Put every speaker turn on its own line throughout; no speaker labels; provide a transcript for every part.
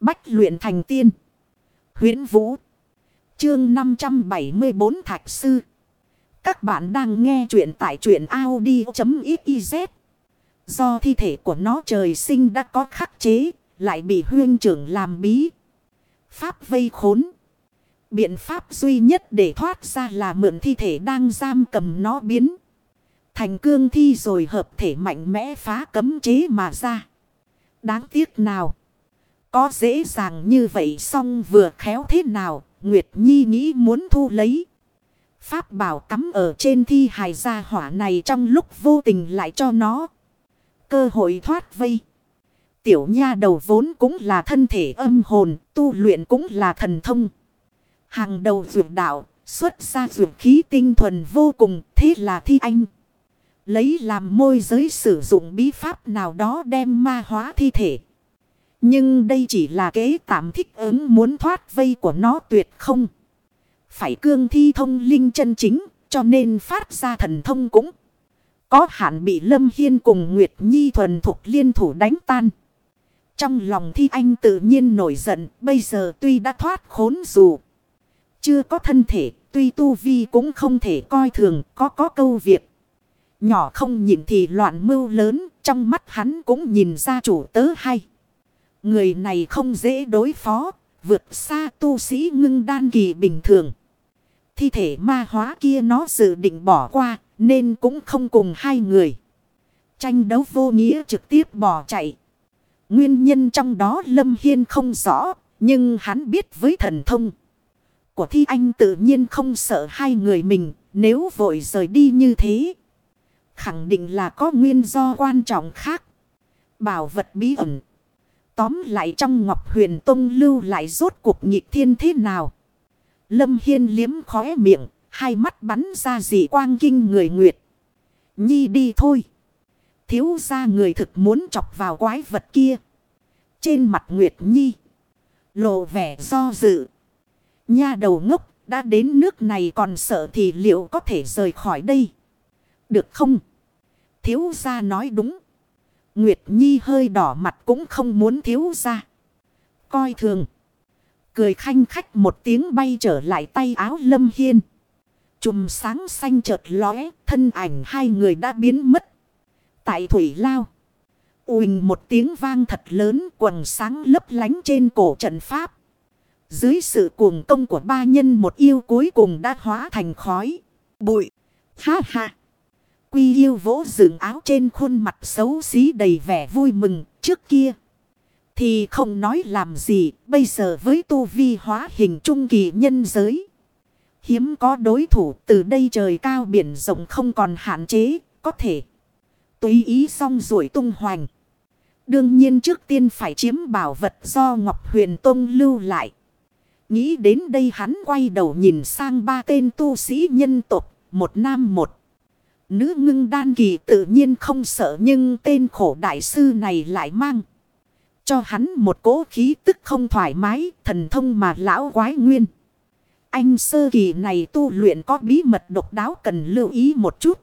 Bách luyện thành tiên. huyễn Vũ. Chương 574 Thạch Sư. Các bạn đang nghe truyện tại truyện Audi.xyz. Do thi thể của nó trời sinh đã có khắc chế, lại bị huyên trưởng làm bí. Pháp vây khốn. Biện pháp duy nhất để thoát ra là mượn thi thể đang giam cầm nó biến. Thành cương thi rồi hợp thể mạnh mẽ phá cấm chế mà ra. Đáng tiếc nào. Có dễ dàng như vậy xong vừa khéo thế nào. Nguyệt Nhi nghĩ muốn thu lấy. Pháp bảo cắm ở trên thi hài gia hỏa này trong lúc vô tình lại cho nó. Cơ hội thoát vây. Tiểu nha đầu vốn cũng là thân thể âm hồn, tu luyện cũng là thần thông. Hàng đầu dược đạo, xuất ra dược khí tinh thuần vô cùng, thế là thi anh. Lấy làm môi giới sử dụng bí pháp nào đó đem ma hóa thi thể. Nhưng đây chỉ là kế tạm thích ứng muốn thoát vây của nó tuyệt không. Phải cương thi thông linh chân chính, cho nên phát ra thần thông cũng. Có hạn bị Lâm Hiên cùng Nguyệt Nhi thuần thuộc liên thủ đánh tan. Trong lòng thi anh tự nhiên nổi giận, bây giờ tuy đã thoát khốn dù. Chưa có thân thể, tuy tu vi cũng không thể coi thường, có có câu việc. Nhỏ không nhìn thì loạn mưu lớn, trong mắt hắn cũng nhìn ra chủ tớ hay. Người này không dễ đối phó, vượt xa tu sĩ ngưng đan kỳ bình thường. Thi thể ma hóa kia nó dự định bỏ qua, nên cũng không cùng hai người. Tranh đấu vô nghĩa trực tiếp bỏ chạy. Nguyên nhân trong đó Lâm Hiên không rõ, nhưng hắn biết với thần thông. Của thi anh tự nhiên không sợ hai người mình, nếu vội rời đi như thế. Khẳng định là có nguyên do quan trọng khác. Bảo vật bí ẩn. Tóm lại trong Ngọc Huyền Tông lưu lại rốt cuộc nhịp thiên thế nào. Lâm Hiên liếm khóe miệng. Hai mắt bắn ra dị quang kinh người nguyệt. Nhi đi thôi. Thiếu ra người thực muốn chọc vào quái vật kia. Trên mặt Nguyệt Nhi. Lộ vẻ do dự. Nha đầu ngốc, đã đến nước này còn sợ thì liệu có thể rời khỏi đây. Được không? Thiếu gia nói đúng. Nguyệt Nhi hơi đỏ mặt cũng không muốn thiếu ra, Coi thường. Cười khanh khách một tiếng bay trở lại tay áo Lâm Hiên. Chùm sáng xanh chợt lóe, thân ảnh hai người đã biến mất. Tại thủy lao. Uỳnh một tiếng vang thật lớn quần sáng lấp lánh trên cổ trận pháp. Dưới sự cuồng công của ba nhân một yêu cuối cùng đã hóa thành khói. Bụi. Ha ha. Quy yêu vỗ dựng áo trên khuôn mặt xấu xí đầy vẻ vui mừng trước kia. Thì không nói làm gì bây giờ với tu vi hóa hình trung kỳ nhân giới. Hiếm có đối thủ từ đây trời cao biển rộng không còn hạn chế, có thể tùy ý xong rủi tung hoành. Đương nhiên trước tiên phải chiếm bảo vật do Ngọc Huyền Tông lưu lại. Nghĩ đến đây hắn quay đầu nhìn sang ba tên tu sĩ nhân tộc, một nam một. Nữ ngưng đan kỳ tự nhiên không sợ nhưng tên khổ đại sư này lại mang. Cho hắn một cố khí tức không thoải mái, thần thông mà lão quái nguyên. Anh sơ kỳ này tu luyện có bí mật độc đáo cần lưu ý một chút.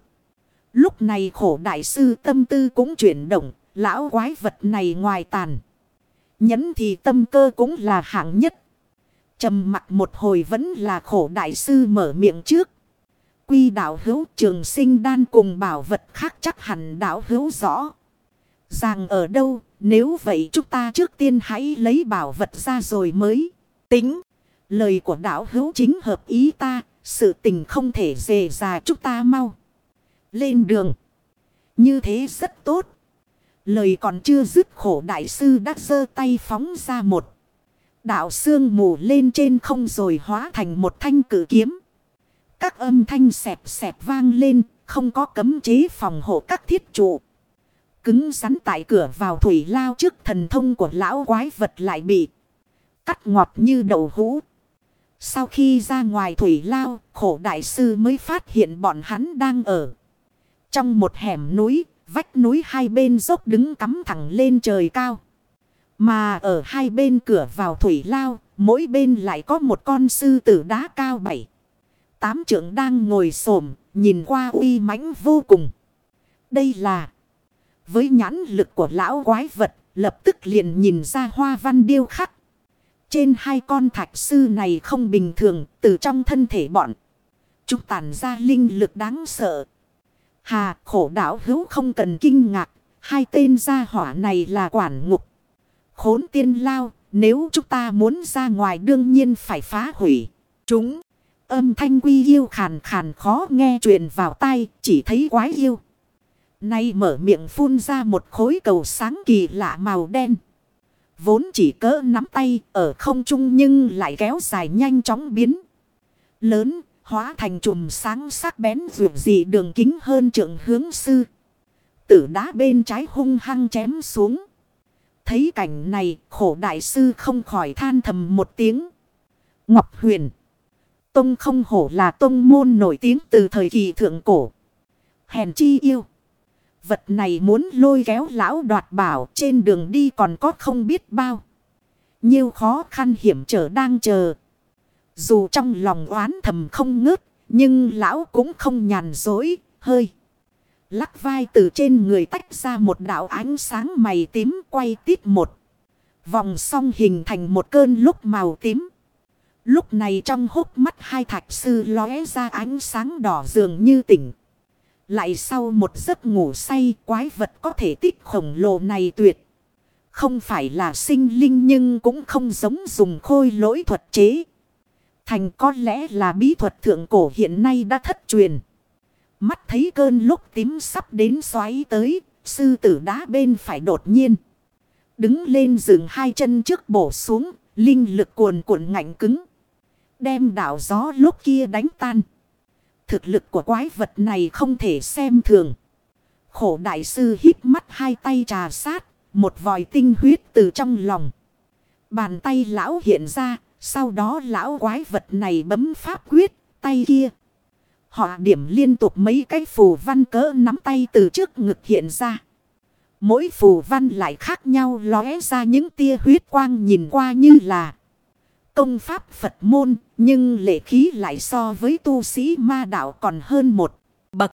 Lúc này khổ đại sư tâm tư cũng chuyển động, lão quái vật này ngoài tàn. Nhấn thì tâm cơ cũng là hạng nhất. trầm mặt một hồi vẫn là khổ đại sư mở miệng trước. Quy đạo hữu trường sinh đan cùng bảo vật khác chắc hẳn đạo hữu rõ. Rằng ở đâu, nếu vậy chúng ta trước tiên hãy lấy bảo vật ra rồi mới tính. Lời của đạo hữu chính hợp ý ta, sự tình không thể dề già chúng ta mau. Lên đường. Như thế rất tốt. Lời còn chưa dứt khổ đại sư đã giơ tay phóng ra một. Đạo xương mù lên trên không rồi hóa thành một thanh cử kiếm. Các âm thanh xẹp xẹp vang lên, không có cấm chế phòng hộ các thiết trụ. Cứng rắn tại cửa vào thủy lao trước thần thông của lão quái vật lại bị cắt ngọt như đậu hũ. Sau khi ra ngoài thủy lao, khổ đại sư mới phát hiện bọn hắn đang ở. Trong một hẻm núi, vách núi hai bên dốc đứng cắm thẳng lên trời cao. Mà ở hai bên cửa vào thủy lao, mỗi bên lại có một con sư tử đá cao bảy. Tám trưởng đang ngồi xổm nhìn qua uy mãnh vô cùng. Đây là... Với nhãn lực của lão quái vật, lập tức liền nhìn ra hoa văn điêu khắc. Trên hai con thạch sư này không bình thường, từ trong thân thể bọn. Chúng tản ra linh lực đáng sợ. Hà khổ đảo hữu không cần kinh ngạc, hai tên gia hỏa này là quản ngục. Khốn tiên lao, nếu chúng ta muốn ra ngoài đương nhiên phải phá hủy. Chúng, âm thanh quy yêu khàn khàn khó nghe truyền vào tai, chỉ thấy quái yêu. Nay mở miệng phun ra một khối cầu sáng kỳ lạ màu đen. Vốn chỉ cỡ nắm tay ở không trung nhưng lại kéo dài nhanh chóng biến. Lớn, hóa thành chùm sáng sắc bén vượt dị đường kính hơn trượng hướng sư. Tử đá bên trái hung hăng chém xuống. Thấy cảnh này, khổ đại sư không khỏi than thầm một tiếng. Ngọc Huyền. Tông không hổ là tông môn nổi tiếng từ thời kỳ thượng cổ. Hèn chi yêu. Vật này muốn lôi kéo lão đoạt bảo trên đường đi còn có không biết bao. Nhiều khó khăn hiểm trở đang chờ. Dù trong lòng oán thầm không ngớt, nhưng lão cũng không nhàn dối, hơi. Lắc vai từ trên người tách ra một đạo ánh sáng mày tím quay tít một. Vòng song hình thành một cơn lúc màu tím. Lúc này trong hốc mắt hai thạch sư lóe ra ánh sáng đỏ dường như tỉnh. Lại sau một giấc ngủ say quái vật có thể tích khổng lồ này tuyệt. Không phải là sinh linh nhưng cũng không giống dùng khôi lỗi thuật chế. Thành có lẽ là bí thuật thượng cổ hiện nay đã thất truyền. Mắt thấy cơn lúc tím sắp đến xoáy tới, sư tử đá bên phải đột nhiên. Đứng lên dừng hai chân trước bổ xuống, linh lực cuồn cuộn ngạnh cứng. Đem đảo gió lúc kia đánh tan. Thực lực của quái vật này không thể xem thường. Khổ đại sư hít mắt hai tay trà sát, một vòi tinh huyết từ trong lòng. Bàn tay lão hiện ra, sau đó lão quái vật này bấm pháp quyết, tay kia. Họ điểm liên tục mấy cái phù văn cỡ nắm tay từ trước ngực hiện ra. Mỗi phù văn lại khác nhau lóe ra những tia huyết quang nhìn qua như là công pháp Phật môn, nhưng lệ khí lại so với tu sĩ ma đạo còn hơn một bậc.